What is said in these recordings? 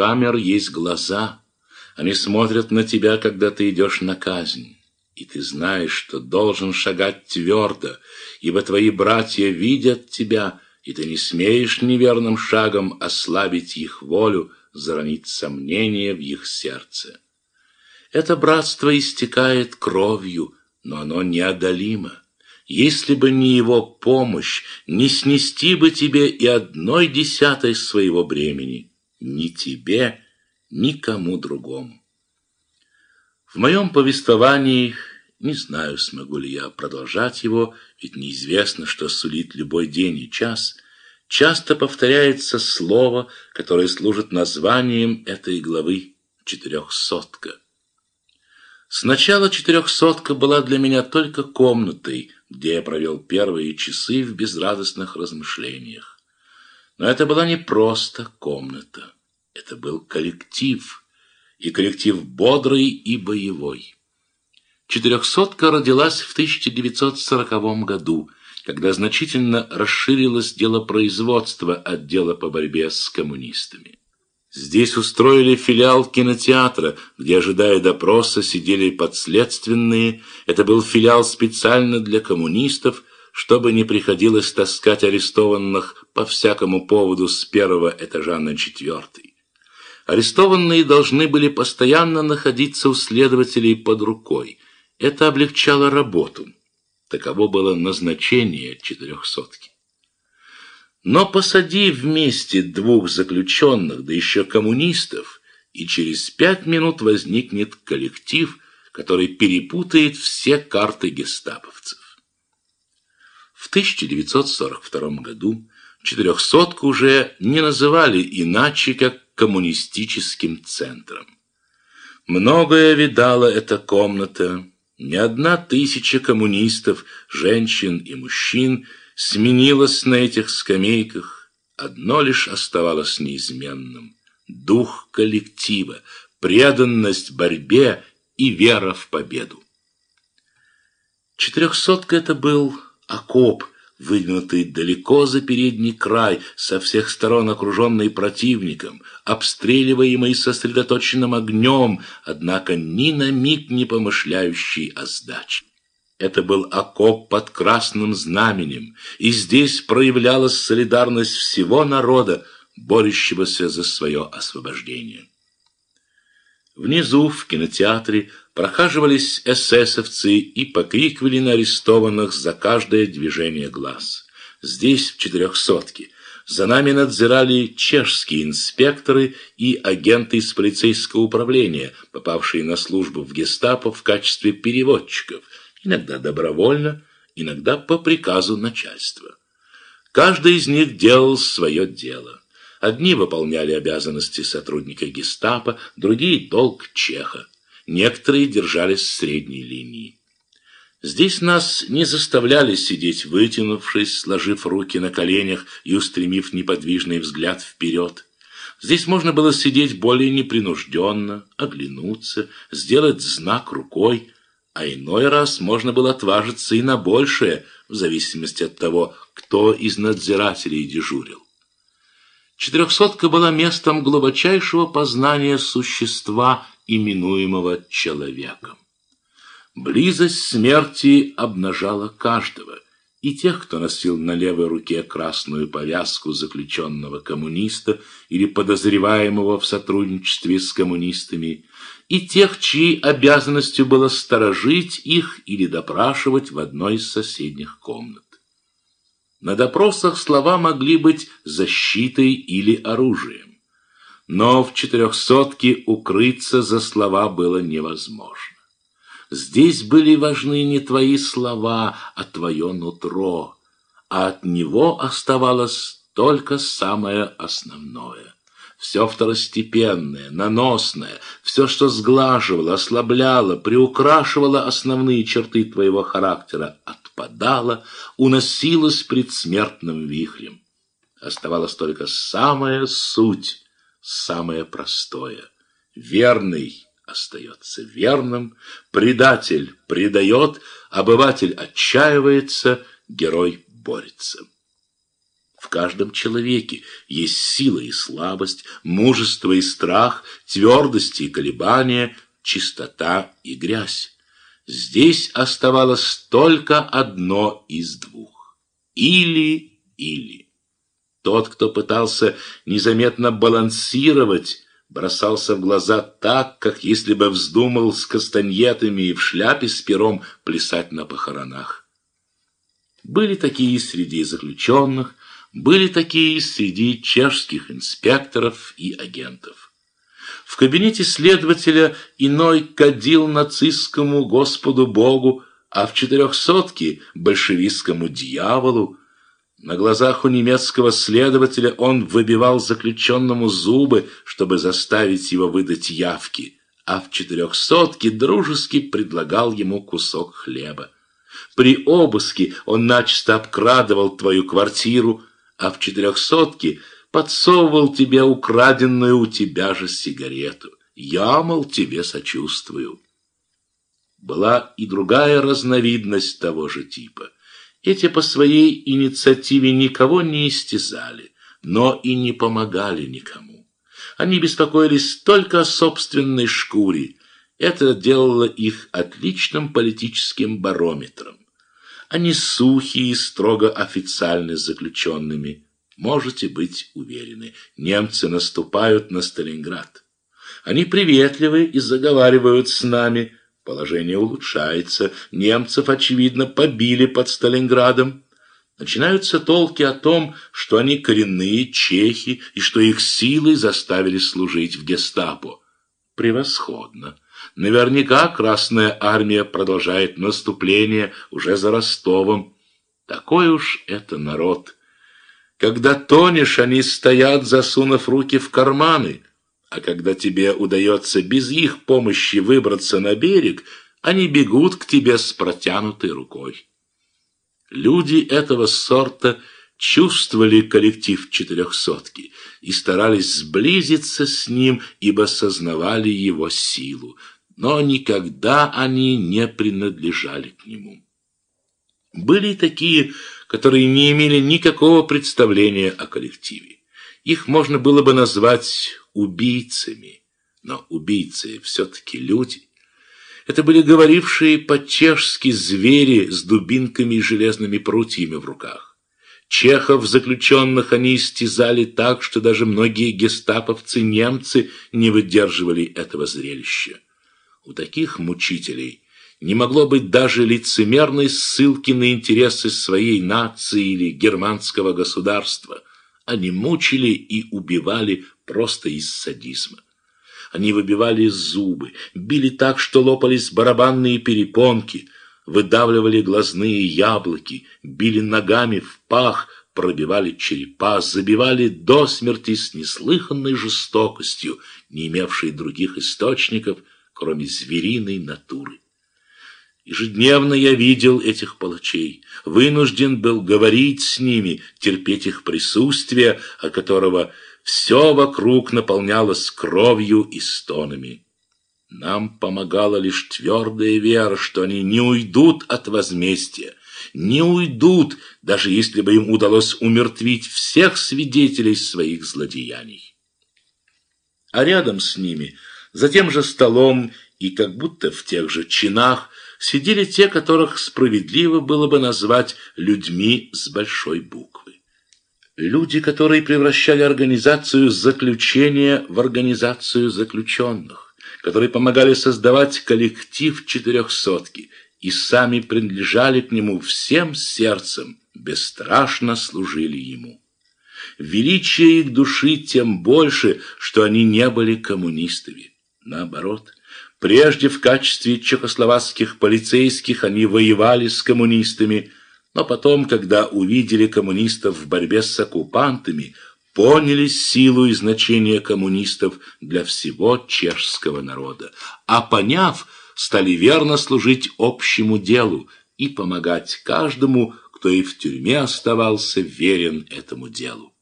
камер есть глаза. Они смотрят на тебя, когда ты идешь на казнь. И ты знаешь, что должен шагать твердо, ибо твои братья видят тебя, и ты не смеешь неверным шагом ослабить их волю, заронить сомнения в их сердце. Это братство истекает кровью, но оно неодолимо. Если бы не его помощь, не снести бы тебе и одной десятой своего бремени, ни тебе, ни кому другому. В моем повествовании, не знаю, смогу ли я продолжать его, ведь неизвестно, что сулит любой день и час, часто повторяется слово, которое служит названием этой главы «четырехсотка». Сначала четырехсотка была для меня только комнатой, где я провел первые часы в безрадостных размышлениях. Но это была не просто комната, это был коллектив, и коллектив бодрый и боевой. Четырехсотка родилась в 1940 году, когда значительно расширилось дело производства отдела по борьбе с коммунистами. Здесь устроили филиал кинотеатра, где, ожидая допроса, сидели подследственные. Это был филиал специально для коммунистов, чтобы не приходилось таскать арестованных по всякому поводу с первого этажа на четвертый. Арестованные должны были постоянно находиться у следователей под рукой. Это облегчало работу. Таково было назначение четырехсотки. Но посади вместе двух заключенных, да еще коммунистов, и через пять минут возникнет коллектив, который перепутает все карты гестаповцев. В 1942 году четырехсотку уже не называли иначе, как коммунистическим центром. Многое видала эта комната, не одна тысяча коммунистов, женщин и мужчин – сменилось на этих скамейках, одно лишь оставалось неизменным – дух коллектива, преданность борьбе и вера в победу. Четырехсотка это был окоп, выдвинутый далеко за передний край, со всех сторон окруженный противником, обстреливаемый сосредоточенным огнем, однако ни на миг не помышляющий о сдаче. Это был окоп под красным знаменем, и здесь проявлялась солидарность всего народа, борющегося за свое освобождение. Внизу, в кинотеатре, прохаживались эсэсовцы и покрикивали на арестованных за каждое движение глаз. Здесь, в четырехсотке, за нами надзирали чешские инспекторы и агенты из полицейского управления, попавшие на службу в гестапо в качестве переводчиков – иногда добровольно, иногда по приказу начальства. Каждый из них делал свое дело. Одни выполняли обязанности сотрудника гестапо, другие – долг чеха. Некоторые держались средней линии. Здесь нас не заставляли сидеть вытянувшись, сложив руки на коленях и устремив неподвижный взгляд вперед. Здесь можно было сидеть более непринужденно, оглянуться, сделать знак рукой – а иной раз можно было отважиться и на большее, в зависимости от того, кто из надзирателей дежурил. Четырехсотка была местом глубочайшего познания существа, именуемого человеком. Близость смерти обнажала каждого, и тех, кто носил на левой руке красную повязку заключенного коммуниста или подозреваемого в сотрудничестве с коммунистами, и тех, чьей обязанностью было сторожить их или допрашивать в одной из соседних комнат. На допросах слова могли быть защитой или оружием, но в четырехсотке укрыться за слова было невозможно. Здесь были важны не твои слова, а твое нутро, а от него оставалось только самое основное – все второстепенное, наносное, все, что сглаживало, ослабляло, приукрашивало основные черты твоего характера, отпадало, уносилось предсмертным вихрем. Оставалась только самая суть, самое простое. Верный остается верным, предатель предает, обыватель отчаивается, герой борется. В каждом человеке есть сила и слабость, мужество и страх, твердость и колебания, чистота и грязь. Здесь оставалось только одно из двух. Или-или. Тот, кто пытался незаметно балансировать, бросался в глаза так, как если бы вздумал с кастаньетами и в шляпе с пером плясать на похоронах. Были такие среди заключенных, были такие среди чешских инспекторов и агентов. В кабинете следователя иной кадил нацистскому Господу Богу, а в четырехсотке – большевистскому дьяволу. На глазах у немецкого следователя он выбивал заключенному зубы, чтобы заставить его выдать явки, а в четырехсотке дружески предлагал ему кусок хлеба. При обыске он начисто обкрадывал твою квартиру, а в четырехсотке подсовывал тебе украденную у тебя же сигарету. Я, мол, тебе сочувствую. Была и другая разновидность того же типа. Эти по своей инициативе никого не истязали, но и не помогали никому. Они беспокоились только о собственной шкуре. Это делало их отличным политическим барометром. Они сухие и строго официальны с заключенными. Можете быть уверены, немцы наступают на Сталинград. Они приветливы и заговаривают с нами. Положение улучшается. Немцев, очевидно, побили под Сталинградом. Начинаются толки о том, что они коренные чехи и что их силой заставили служить в гестапо. Превосходно. Наверняка Красная Армия продолжает наступление уже за Ростовом. Такой уж это народ. Когда тонешь, они стоят, засунув руки в карманы, а когда тебе удается без их помощи выбраться на берег, они бегут к тебе с протянутой рукой. Люди этого сорта чувствовали коллектив четырехсотки и старались сблизиться с ним, ибо сознавали его силу но никогда они не принадлежали к нему. Были такие, которые не имели никакого представления о коллективе. Их можно было бы назвать убийцами, но убийцы все-таки люди. Это были говорившие по-чешски звери с дубинками и железными прутьями в руках. Чехов заключенных они истязали так, что даже многие гестаповцы-немцы не выдерживали этого зрелища. У таких мучителей не могло быть даже лицемерной ссылки на интересы своей нации или германского государства. Они мучили и убивали просто из садизма. Они выбивали зубы, били так, что лопались барабанные перепонки, выдавливали глазные яблоки, били ногами в пах, пробивали черепа, забивали до смерти с неслыханной жестокостью, не имевшей других источников – кроме звериной натуры. Ежедневно я видел этих палачей, вынужден был говорить с ними, терпеть их присутствие, о которого все вокруг наполнялось кровью и стонами. Нам помогала лишь твердая вера, что они не уйдут от возмездия, не уйдут, даже если бы им удалось умертвить всех свидетелей своих злодеяний. А рядом с ними – за тем же столом и как будто в тех же чинах сидели те, которых справедливо было бы назвать людьми с большой буквы. Люди, которые превращали организацию заключения в организацию заключенных, которые помогали создавать коллектив четырехсотки и сами принадлежали к нему всем сердцем, бесстрашно служили ему. Величие их души тем больше, что они не были коммунистами. Наоборот, прежде в качестве чехословацких полицейских они воевали с коммунистами, но потом, когда увидели коммунистов в борьбе с оккупантами, поняли силу и значение коммунистов для всего чешского народа, а поняв, стали верно служить общему делу и помогать каждому, кто и в тюрьме оставался верен этому делу.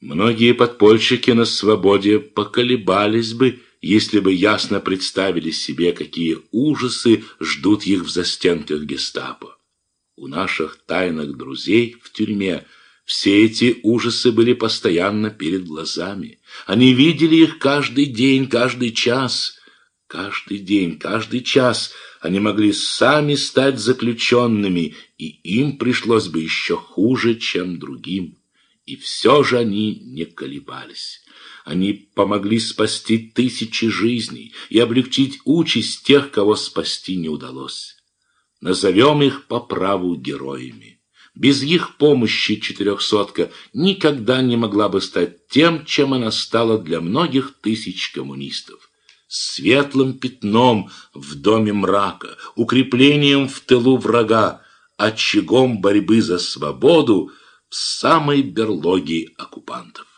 Многие подпольщики на свободе поколебались бы, если бы ясно представили себе, какие ужасы ждут их в застенках гестапо. У наших тайных друзей в тюрьме Все эти ужасы были постоянно перед глазами. Они видели их каждый день, каждый час. Каждый день, каждый час они могли сами стать заключенными, и им пришлось бы еще хуже, чем другим. И все же они не колебались. Они помогли спасти тысячи жизней и облегчить участь тех, кого спасти не удалось. Назовем их по праву героями. Без их помощи четырехсотка никогда не могла бы стать тем, чем она стала для многих тысяч коммунистов. Светлым пятном в доме мрака, укреплением в тылу врага, очагом борьбы за свободу в самой берлоге оккупантов.